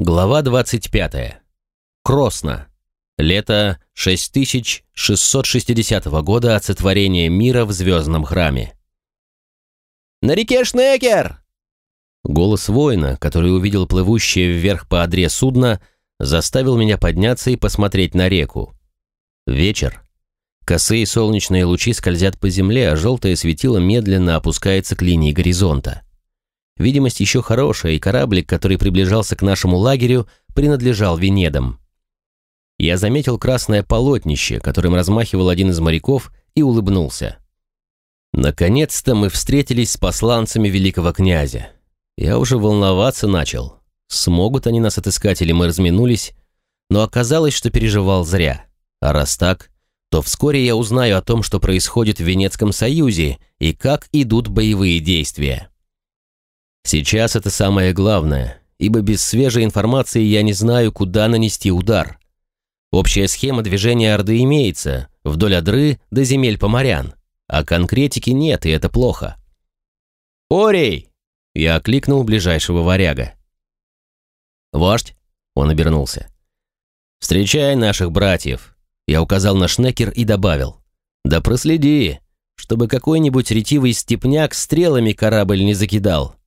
Глава 25. Кросно. Лето 6660 года от сотворения мира в звездном храме. «На реке Шнекер!» Голос воина, который увидел плывущее вверх по одре судно, заставил меня подняться и посмотреть на реку. Вечер. Косые солнечные лучи скользят по земле, а желтое светило медленно опускается к линии горизонта. Видимость еще хорошая, и кораблик, который приближался к нашему лагерю, принадлежал Венедам. Я заметил красное полотнище, которым размахивал один из моряков, и улыбнулся. Наконец-то мы встретились с посланцами великого князя. Я уже волноваться начал. Смогут они нас отыскать или мы разминулись? Но оказалось, что переживал зря. А раз так, то вскоре я узнаю о том, что происходит в Венецком союзе и как идут боевые действия. Сейчас это самое главное, ибо без свежей информации я не знаю, куда нанести удар. Общая схема движения Орды имеется, вдоль Одры до земель поморян, а конкретики нет, и это плохо. «Орей!» – я окликнул ближайшего варяга. «Вождь?» – он обернулся. «Встречай наших братьев!» Я указал на Шнекер и добавил. «Да проследи, чтобы какой-нибудь ретивый степняк стрелами корабль не закидал.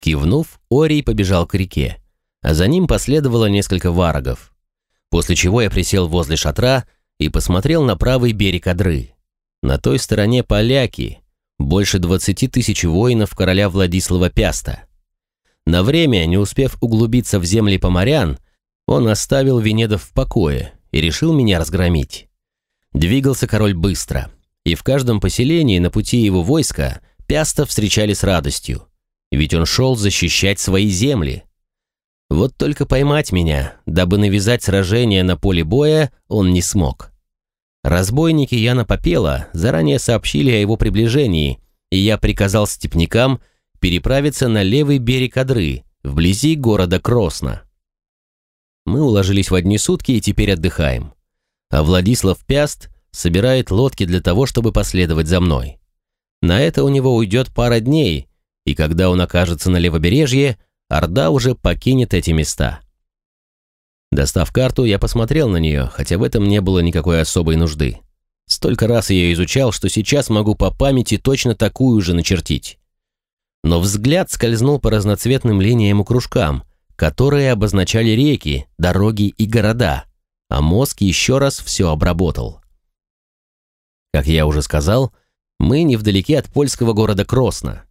Кивнув, Орий побежал к реке, а за ним последовало несколько варагов. После чего я присел возле шатра и посмотрел на правый берег Одры. На той стороне поляки, больше двадцати тысяч воинов короля Владислава Пяста. На время, не успев углубиться в земли поморян, он оставил Венедов в покое и решил меня разгромить. Двигался король быстро, и в каждом поселении на пути его войска Пяста встречали с радостью ведь он шел защищать свои земли. Вот только поймать меня, дабы навязать сражение на поле боя, он не смог. Разбойники Яна Попела заранее сообщили о его приближении, и я приказал степнякам переправиться на левый берег Одры, вблизи города Кросно. Мы уложились в одни сутки и теперь отдыхаем. А Владислав Пяст собирает лодки для того, чтобы последовать за мной. На это у него уйдет пара дней, и когда он окажется на левобережье, Орда уже покинет эти места. Достав карту, я посмотрел на нее, хотя в этом не было никакой особой нужды. Столько раз я изучал, что сейчас могу по памяти точно такую же начертить. Но взгляд скользнул по разноцветным линиям и кружкам, которые обозначали реки, дороги и города, а мозг еще раз все обработал. Как я уже сказал, мы невдалеке от польского города Кросно.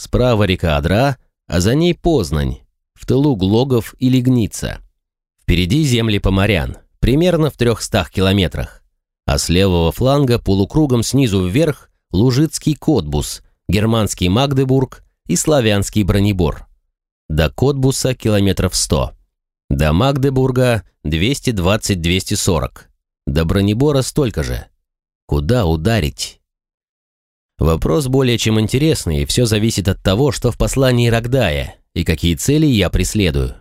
Справа река Адра, а за ней Познань, в тылу Глогов и Легница. Впереди земли Поморян, примерно в 300 километрах. А с левого фланга полукругом снизу вверх Лужицкий Котбус, германский Магдебург и славянский Бронебор. До Котбуса километров 100. До Магдебурга 220-240. До Бронебора столько же. Куда ударить? Вопрос более чем интересный, и все зависит от того, что в послании Рогдая и какие цели я преследую.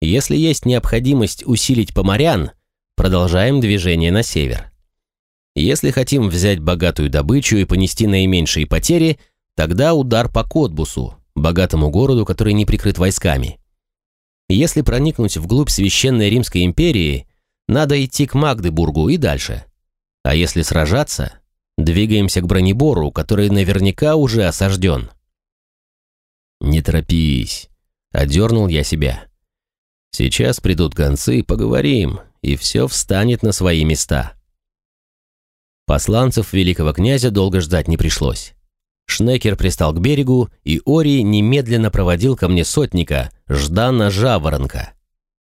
Если есть необходимость усилить поморян, продолжаем движение на север. Если хотим взять богатую добычу и понести наименьшие потери, тогда удар по Котбусу, богатому городу, который не прикрыт войсками. Если проникнуть вглубь Священной Римской империи, надо идти к Магдебургу и дальше. А если сражаться, Двигаемся к бронебору, который наверняка уже осажден. «Не торопись», — одернул я себя. «Сейчас придут гонцы, поговорим, и все встанет на свои места». Посланцев великого князя долго ждать не пришлось. Шнекер пристал к берегу, и Ори немедленно проводил ко мне сотника, Ждана Жаворонка.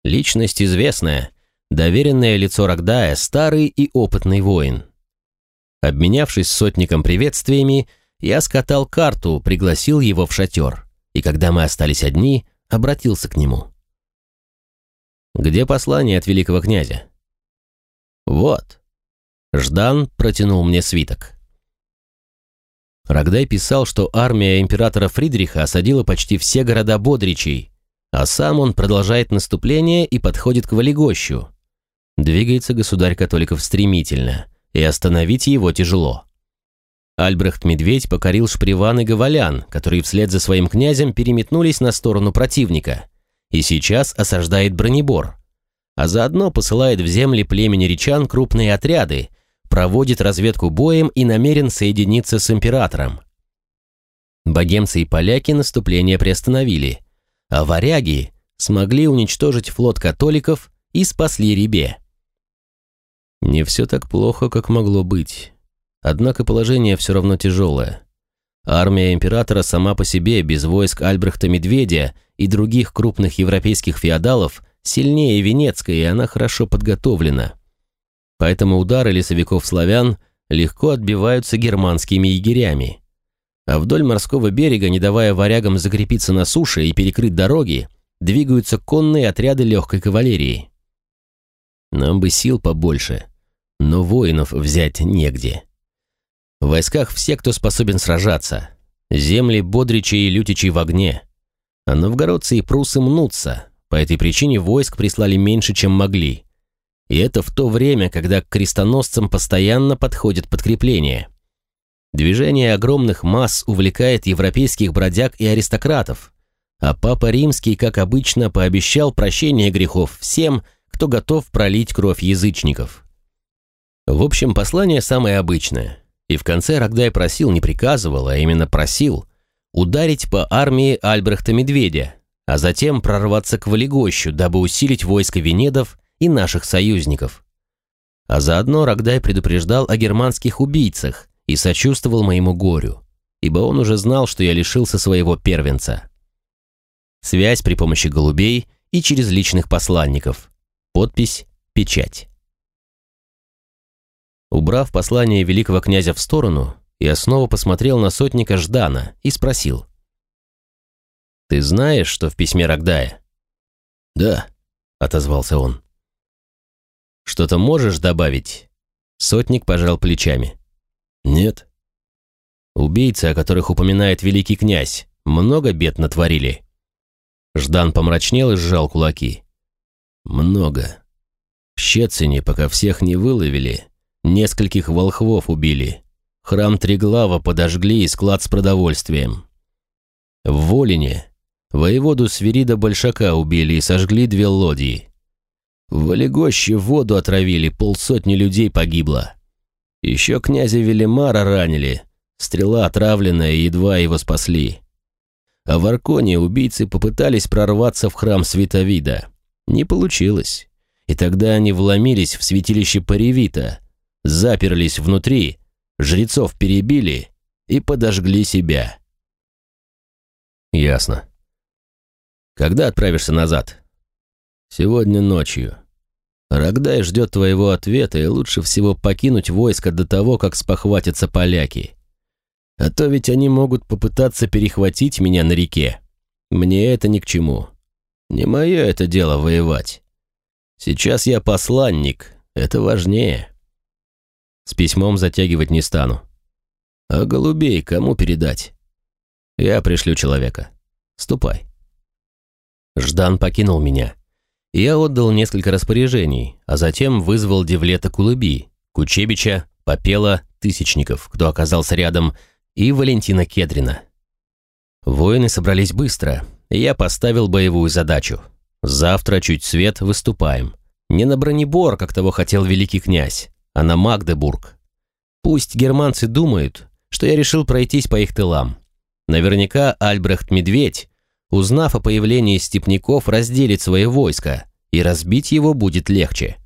Личность известная, доверенное лицо Рогдая, старый и опытный воин. Обменявшись сотником приветствиями, я скатал карту, пригласил его в шатер, и когда мы остались одни, обратился к нему. «Где послание от великого князя?» «Вот». Ждан протянул мне свиток. Рогдай писал, что армия императора Фридриха осадила почти все города Бодричей, а сам он продолжает наступление и подходит к Валигощу. Двигается государь католиков стремительно – и остановить его тяжело. Альбрехт-медведь покорил Шприван и Гавалян, которые вслед за своим князем переметнулись на сторону противника, и сейчас осаждает Бронебор, а заодно посылает в земли племени речан крупные отряды, проводит разведку боем и намерен соединиться с императором. Богемцы и поляки наступление приостановили, а варяги смогли уничтожить флот католиков и спасли Рибе. Не все так плохо, как могло быть. Однако положение все равно тяжелое. Армия императора сама по себе, без войск Альбрехта Медведя и других крупных европейских феодалов, сильнее Венецкой, и она хорошо подготовлена. Поэтому удары лесовиков-славян легко отбиваются германскими егерями. А вдоль морского берега, не давая варягам закрепиться на суше и перекрыть дороги, двигаются конные отряды легкой кавалерии. Нам бы сил побольше, но воинов взять негде. В войсках все, кто способен сражаться. Земли Бодричи и Лютичи в огне. А новгородцы и прусы мнутся. По этой причине войск прислали меньше, чем могли. И это в то время, когда к крестоносцам постоянно подходят подкрепления. Движение огромных масс увлекает европейских бродяг и аристократов, а Папа Римский, как обычно, пообещал прощение грехов всем, кто готов пролить кровь язычников. В общем, послание самое обычное. И в конце Рогдай просил, не приказывал, а именно просил, ударить по армии Альбрехта Медведя, а затем прорваться к Валегощу, дабы усилить войско Венедов и наших союзников. А заодно Рогдай предупреждал о германских убийцах и сочувствовал моему горю, ибо он уже знал, что я лишился своего первенца. Связь при помощи голубей и через личных посланников. Подпись «Печать». Убрав послание великого князя в сторону, я снова посмотрел на сотника Ждана и спросил. «Ты знаешь, что в письме Рогдая?» «Да», — отозвался он. «Что-то можешь добавить?» Сотник пожал плечами. «Нет». «Убийцы, о которых упоминает великий князь, много бед натворили?» Ждан помрачнел и сжал кулаки. «Много. В Щецине, пока всех не выловили, нескольких волхвов убили. Храм Триглава подожгли и склад с продовольствием. В Волине воеводу Свирида Большака убили и сожгли две лодьи. В Олегоще воду отравили, полсотни людей погибло. Еще князя Велимара ранили, стрела отравленная, едва его спасли. А в Арконе убийцы попытались прорваться в храм Световида. Не получилось. И тогда они вломились в святилище Паревита, заперлись внутри, жрецов перебили и подожгли себя. Ясно. Когда отправишься назад? Сегодня ночью. Рогдай ждет твоего ответа, и лучше всего покинуть войско до того, как спохватятся поляки. А то ведь они могут попытаться перехватить меня на реке. Мне это ни к чему. Не мое это дело воевать. Сейчас я посланник, это важнее. С письмом затягивать не стану. А голубей кому передать? Я пришлю человека. Ступай. Ждан покинул меня. Я отдал несколько распоряжений, а затем вызвал Девлета Кулыби, Кучебича, Попела, Тысячников, кто оказался рядом, и Валентина Кедрина. Воины собрались быстро, и я поставил боевую задачу. Завтра чуть свет выступаем. Не на бронебор, как того хотел великий князь, а на Магдебург. Пусть германцы думают, что я решил пройтись по их тылам. Наверняка Альбрехт Медведь, узнав о появлении степняков, разделит свое войско, и разбить его будет легче.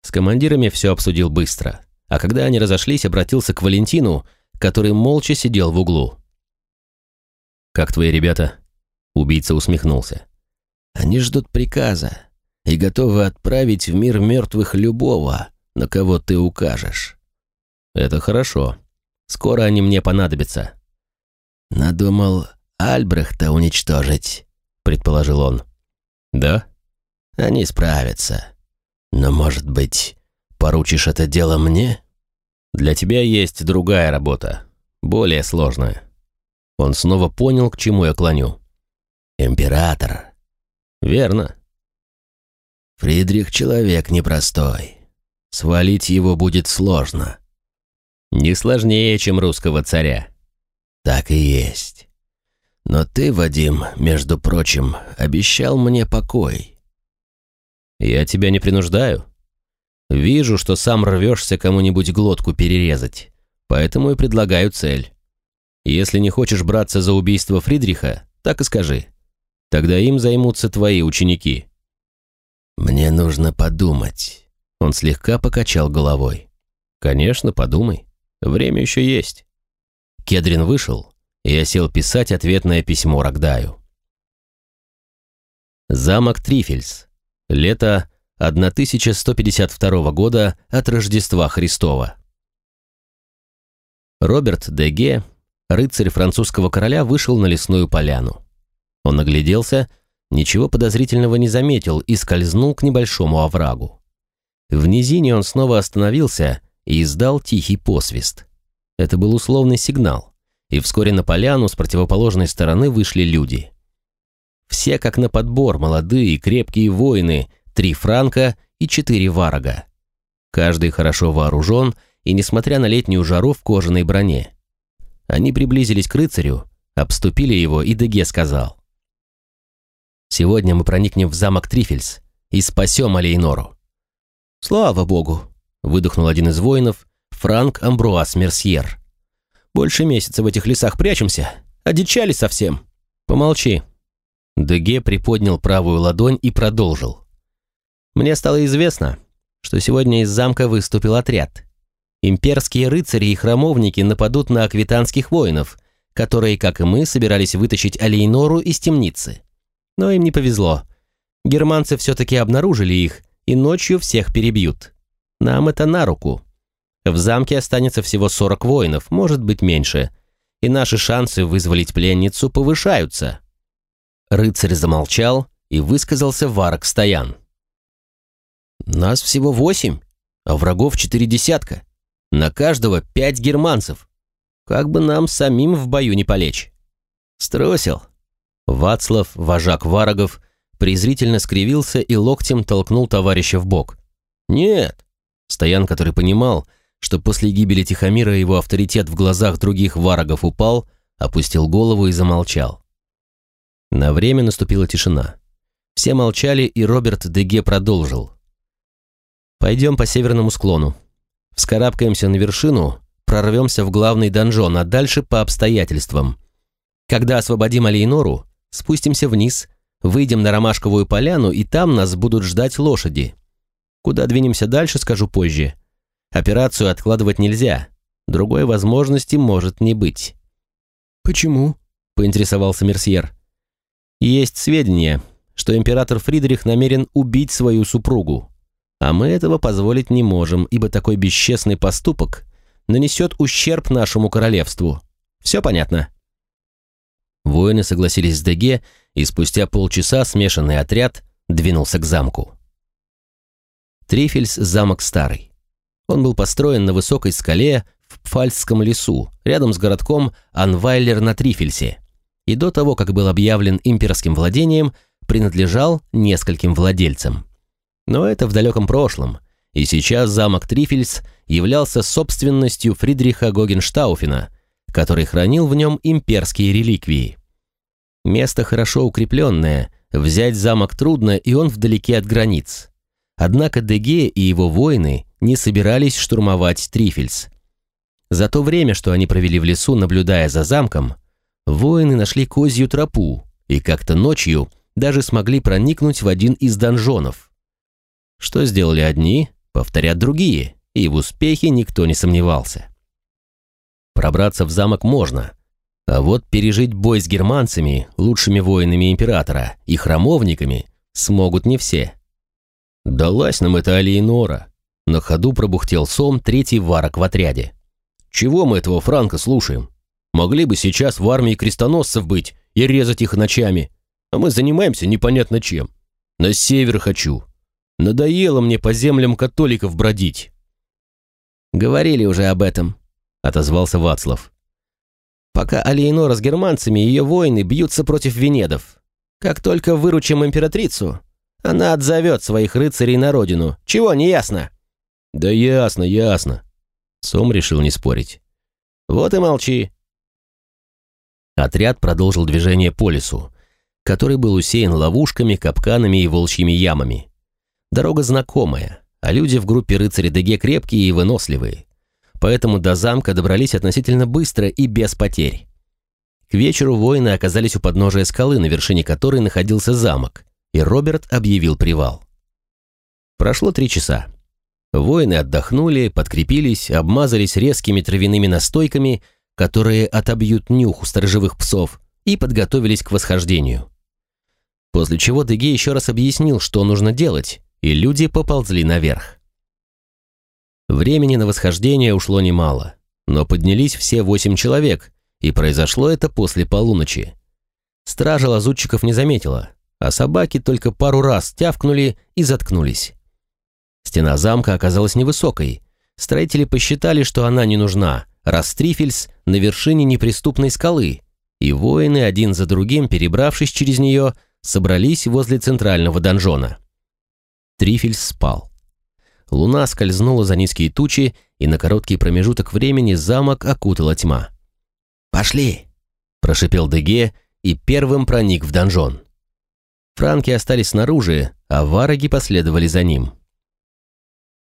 С командирами все обсудил быстро, а когда они разошлись, обратился к Валентину, который молча сидел в углу. «Как твои ребята?» Убийца усмехнулся. «Они ждут приказа и готовы отправить в мир мертвых любого, на кого ты укажешь». «Это хорошо. Скоро они мне понадобятся». «Надумал Альбрехта уничтожить», — предположил он. «Да?» «Они справятся. Но, может быть, поручишь это дело мне?» Для тебя есть другая работа, более сложная. Он снова понял, к чему я клоню. Император. Верно. Фридрих человек непростой. Свалить его будет сложно. Не сложнее, чем русского царя. Так и есть. Но ты, Вадим, между прочим, обещал мне покой. Я тебя не принуждаю. Вижу, что сам рвешься кому-нибудь глотку перерезать, поэтому и предлагаю цель. Если не хочешь браться за убийство Фридриха, так и скажи. Тогда им займутся твои ученики. Мне нужно подумать. Он слегка покачал головой. Конечно, подумай. Время еще есть. Кедрин вышел, и я сел писать ответное письмо Рогдаю. Замок Трифельс. Лето 1152 года от Рождества Христова. Роберт Деге, рыцарь французского короля, вышел на лесную поляну. Он нагляделся, ничего подозрительного не заметил и скользнул к небольшому оврагу. В низине он снова остановился и издал тихий посвист. Это был условный сигнал и вскоре на поляну с противоположной стороны вышли люди. Все как на подбор, молодые крепкие воины, три франка и четыре варага. Каждый хорошо вооружен и, несмотря на летнюю жару, в кожаной броне. Они приблизились к рыцарю, обступили его, и Деге сказал. «Сегодня мы проникнем в замок Трифельс и спасем Алейнору». «Слава богу!» — выдохнул один из воинов, Франк Амбруас Мерсьер. Больше месяца в этих лесах прячемся. Одичали совсем. Помолчи». Деге приподнял правую ладонь и продолжил. «Мне стало известно, что сегодня из замка выступил отряд. Имперские рыцари и храмовники нападут на аквитанских воинов, которые, как и мы, собирались вытащить Алейнору из темницы. Но им не повезло. Германцы все-таки обнаружили их и ночью всех перебьют. Нам это на руку. В замке останется всего 40 воинов, может быть меньше, и наши шансы вызволить пленницу повышаются». Рыцарь замолчал и высказался Варок Стоян. «Нас всего восемь, а врагов четыре десятка. На каждого пять германцев. Как бы нам самим в бою не полечь?» «Струсил». Вацлав, вожак варагов, презрительно скривился и локтем толкнул товарища в бок. «Нет». Стоян, который понимал, что после гибели Тихомира его авторитет в глазах других варагов упал, опустил голову и замолчал. На время наступила тишина. Все молчали, и Роберт Деге продолжил. «Пойдем по северному склону. Вскарабкаемся на вершину, прорвемся в главный донжон, а дальше по обстоятельствам. Когда освободим Алейнору, спустимся вниз, выйдем на Ромашковую поляну, и там нас будут ждать лошади. Куда двинемся дальше, скажу позже. Операцию откладывать нельзя. Другой возможности может не быть. «Почему?» – поинтересовался Мерсьер. «Есть сведения, что император Фридрих намерен убить свою супругу. А мы этого позволить не можем, ибо такой бесчестный поступок нанесет ущерб нашему королевству. Все понятно?» Воины согласились с Деге, и спустя полчаса смешанный отряд двинулся к замку. Трифельс – замок старый. Он был построен на высокой скале в Пфальцском лесу, рядом с городком Анвайлер на Трифельсе, и до того, как был объявлен имперским владением, принадлежал нескольким владельцам. Но это в далеком прошлом, и сейчас замок Трифельс являлся собственностью Фридриха Гогенштауфена, который хранил в нем имперские реликвии. Место хорошо укрепленное, взять замок трудно, и он вдалеке от границ. Однако Деге и его воины не собирались штурмовать Трифельс. За то время, что они провели в лесу, наблюдая за замком, воины нашли козью тропу и как-то ночью даже смогли проникнуть в один из донжонов. Что сделали одни, повторят другие, и в успехе никто не сомневался. Пробраться в замок можно, а вот пережить бой с германцами, лучшими воинами императора и храмовниками смогут не все. «Далась нам эта Алиенора!» На ходу пробухтел сом третий варок в отряде. «Чего мы этого Франка слушаем? Могли бы сейчас в армии крестоносцев быть и резать их ночами, а мы занимаемся непонятно чем. На север хочу. Надоело мне по землям католиков бродить». «Говорили уже об этом», — отозвался Вацлав. «Пока Алиенора с германцами и ее воины бьются против венедов. Как только выручим императрицу, она отзовет своих рыцарей на родину. Чего не ясно?» «Да ясно, ясно». Сом решил не спорить. «Вот и молчи. Отряд продолжил движение по лесу, который был усеян ловушками, капканами и волчьими ямами. Дорога знакомая, а люди в группе рыцарей ДГ крепкие и выносливые. Поэтому до замка добрались относительно быстро и без потерь. К вечеру воины оказались у подножия скалы, на вершине которой находился замок, и Роберт объявил привал. Прошло три часа. Воины отдохнули, подкрепились, обмазались резкими травяными настойками, которые отобьют нюх у сторожевых псов, и подготовились к восхождению. После чего Деге еще раз объяснил, что нужно делать, и люди поползли наверх. Времени на восхождение ушло немало, но поднялись все восемь человек, и произошло это после полуночи. Стража лазутчиков не заметила, а собаки только пару раз тявкнули и заткнулись. Стена замка оказалась невысокой. Строители посчитали, что она не нужна, раз Трифельс на вершине неприступной скалы, и воины, один за другим, перебравшись через нее, собрались возле центрального донжона. Трифельс спал. Луна скользнула за низкие тучи, и на короткий промежуток времени замок окутала тьма. «Пошли!» – прошипел Деге и первым проник в донжон. Франки остались снаружи, а вараги последовали за ним.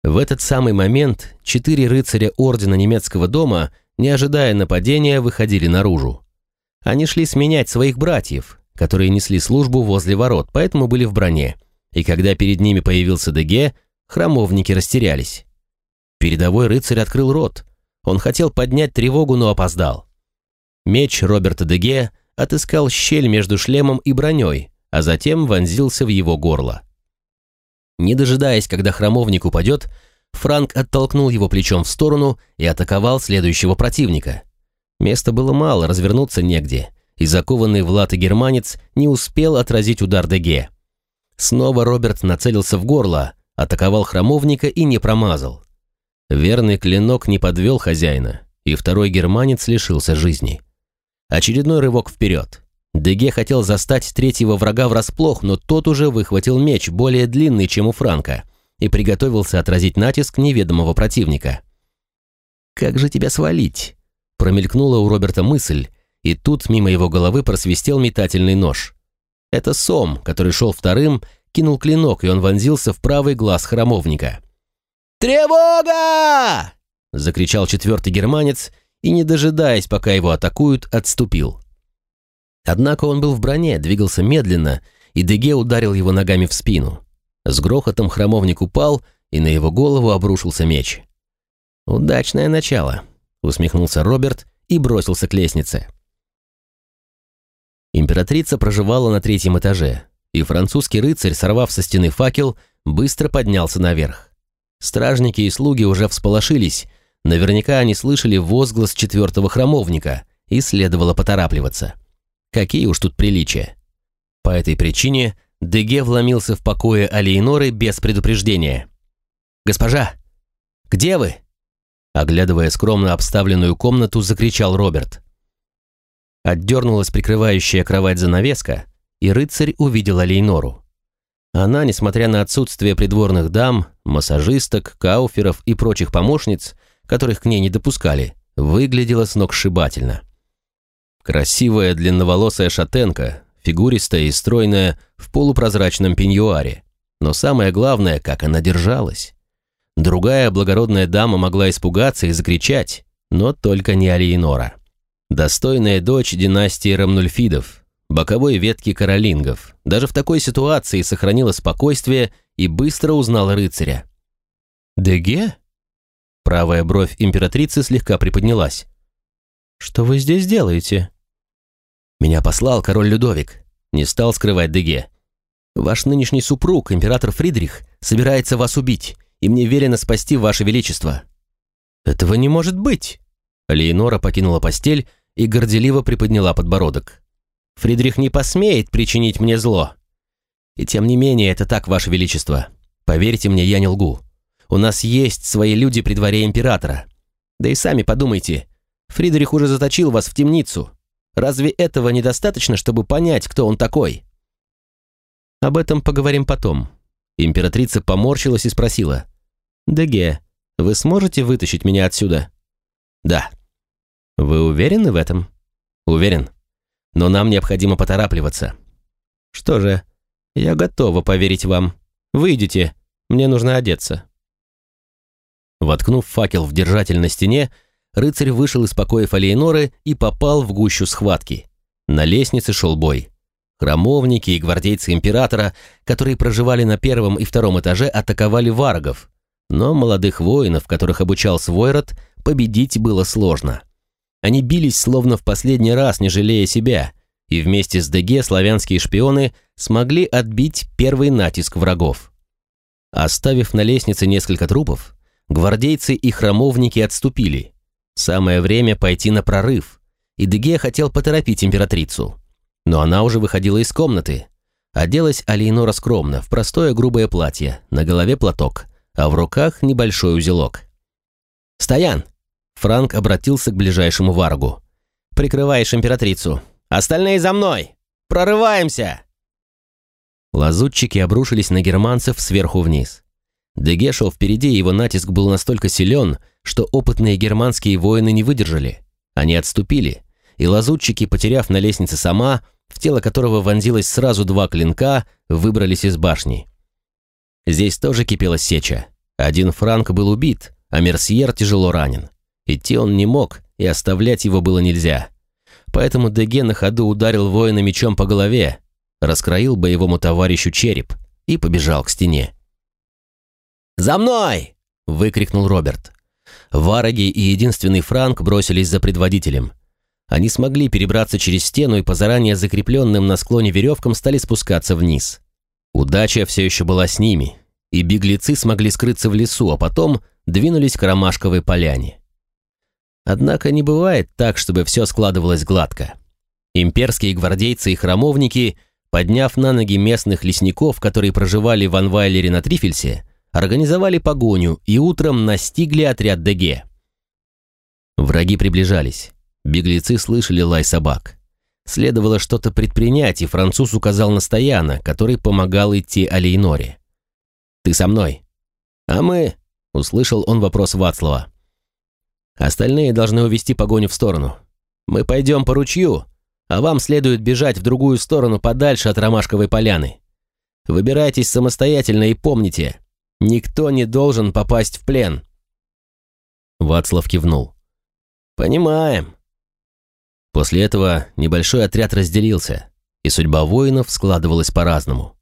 В этот самый момент четыре рыцаря Ордена Немецкого дома, не ожидая нападения, выходили наружу. Они шли сменять своих братьев, которые несли службу возле ворот, поэтому были в броне. И когда перед ними появился Деге, храмовники растерялись. Передовой рыцарь открыл рот. Он хотел поднять тревогу, но опоздал. Меч Роберта Деге отыскал щель между шлемом и броней, а затем вонзился в его горло. Не дожидаясь, когда храмовник упадет, Франк оттолкнул его плечом в сторону и атаковал следующего противника. Места было мало, развернуться негде, и закованный в латы германец не успел отразить удар Деге. Снова Роберт нацелился в горло, атаковал храмовника и не промазал. Верный клинок не подвел хозяина, и второй германец лишился жизни. Очередной рывок вперед. Деге хотел застать третьего врага врасплох, но тот уже выхватил меч, более длинный, чем у Франка, и приготовился отразить натиск неведомого противника. «Как же тебя свалить?» Промелькнула у Роберта мысль, и тут мимо его головы просвистел метательный нож. Это Сом, который шел вторым, кинул клинок, и он вонзился в правый глаз храмовника. «Тревога!» — закричал четвертый германец, и, не дожидаясь, пока его атакуют, отступил. Однако он был в броне, двигался медленно, и Деге ударил его ногами в спину. С грохотом храмовник упал, и на его голову обрушился меч. «Удачное начало», — усмехнулся Роберт и бросился к лестнице. Императрица проживала на третьем этаже, и французский рыцарь, сорвав со стены факел, быстро поднялся наверх. Стражники и слуги уже всполошились, наверняка они слышали возглас четвертого храмовника, и следовало поторапливаться. Какие уж тут приличия. По этой причине Деге вломился в покое Алиеноры без предупреждения. «Госпожа, где вы?» Оглядывая скромно обставленную комнату, закричал Роберт. Отдернулась прикрывающая кровать занавеска, и рыцарь увидел Алейнору. Она, несмотря на отсутствие придворных дам, массажисток, кауферов и прочих помощниц, которых к ней не допускали, выглядела сногсшибательно. Красивая длинноволосая шатенка, фигуристая и стройная в полупрозрачном пеньюаре. Но самое главное, как она держалась. Другая благородная дама могла испугаться и закричать, но только не Алиенора. Достойная дочь династии Рамнульфидов, боковой ветки каролингов, даже в такой ситуации сохранила спокойствие и быстро узнала рыцаря. «Деге?» Правая бровь императрицы слегка приподнялась. «Что вы здесь делаете?» «Меня послал король Людовик», — не стал скрывать Деге. «Ваш нынешний супруг, император Фридрих, собирается вас убить, и мне велено спасти ваше величество». «Этого не может быть!» Леонора покинула постель и горделиво приподняла подбородок. «Фридрих не посмеет причинить мне зло. И тем не менее, это так, ваше величество. Поверьте мне, я не лгу. У нас есть свои люди при дворе императора. Да и сами подумайте, Фридрих уже заточил вас в темницу. Разве этого недостаточно, чтобы понять, кто он такой? Об этом поговорим потом. Императрица поморщилась и спросила. «Деге, вы сможете вытащить меня отсюда?» «Да». «Вы уверены в этом?» «Уверен. Но нам необходимо поторапливаться. Что же, я готова поверить вам. Выйдите, мне нужно одеться. Воткнув факел в держатель на стене, рыцарь вышел из покоев Алейноры и попал в гущу схватки. На лестнице шел бой. Храмовники и гвардейцы императора, которые проживали на первом и втором этаже, атаковали варгов, но молодых воинов, которых обучал Свойрод, победить было сложно. Они бились словно в последний раз, не жалея себя, и вместе с ДГ славянские шпионы смогли отбить первый натиск врагов. Оставив на лестнице несколько трупов, гвардейцы и храмовники отступили. Самое время пойти на прорыв, и Деге хотел поторопить императрицу. Но она уже выходила из комнаты. Оделась Алиенора скромно, в простое грубое платье, на голове платок, а в руках небольшой узелок. «Стоян!» Франк обратился к ближайшему варгу. «Прикрываешь императрицу. Остальные за мной! Прорываемся!» Лазутчики обрушились на германцев сверху вниз. Деге шел впереди, его натиск был настолько силен, что опытные германские воины не выдержали. Они отступили, и лазутчики, потеряв на лестнице сама, в тело которого вонзилось сразу два клинка, выбрались из башни. Здесь тоже кипела сеча. Один франк был убит, а Мерсьер тяжело ранен. Идти он не мог, и оставлять его было нельзя. Поэтому Деге на ходу ударил воина мечом по голове, раскроил боевому товарищу череп и побежал к стене. «За мной!» – выкрикнул Роберт. Вараги и единственный Франк бросились за предводителем. Они смогли перебраться через стену и по заранее закрепленным на склоне веревкам стали спускаться вниз. Удача все еще была с ними, и беглецы смогли скрыться в лесу, а потом двинулись к Ромашковой поляне. Однако не бывает так, чтобы все складывалось гладко. Имперские гвардейцы и храмовники, подняв на ноги местных лесников, которые проживали в Анвайлере на Трифельсе, организовали погоню и утром настигли отряд ДГ. Враги приближались. Беглецы слышали лай собак. Следовало что-то предпринять, и француз указал на Стояна, который помогал идти Алейноре. «Ты со мной?» «А мы?» — услышал он вопрос Вацлава. «Остальные должны увести погоню в сторону. Мы пойдем по ручью, а вам следует бежать в другую сторону подальше от Ромашковой поляны. Выбирайтесь самостоятельно и помните, никто не должен попасть в плен». Вацлав кивнул. «Понимаем. После этого небольшой отряд разделился, и судьба воинов складывалась по-разному.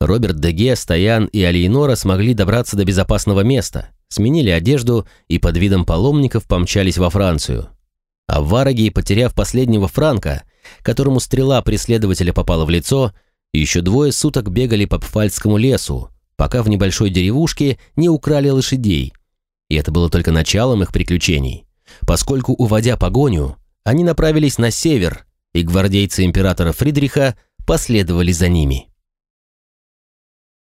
Роберт Деге, Стоян и Алиенора смогли добраться до безопасного места, сменили одежду и под видом паломников помчались во Францию. А Вараги, потеряв последнего франка, которому стрела преследователя попала в лицо, еще двое суток бегали по Пфальцкому лесу, пока в небольшой деревушке не украли лошадей. И это было только началом их приключений, поскольку, уводя погоню, они направились на север, и гвардейцы императора Фридриха последовали за ними.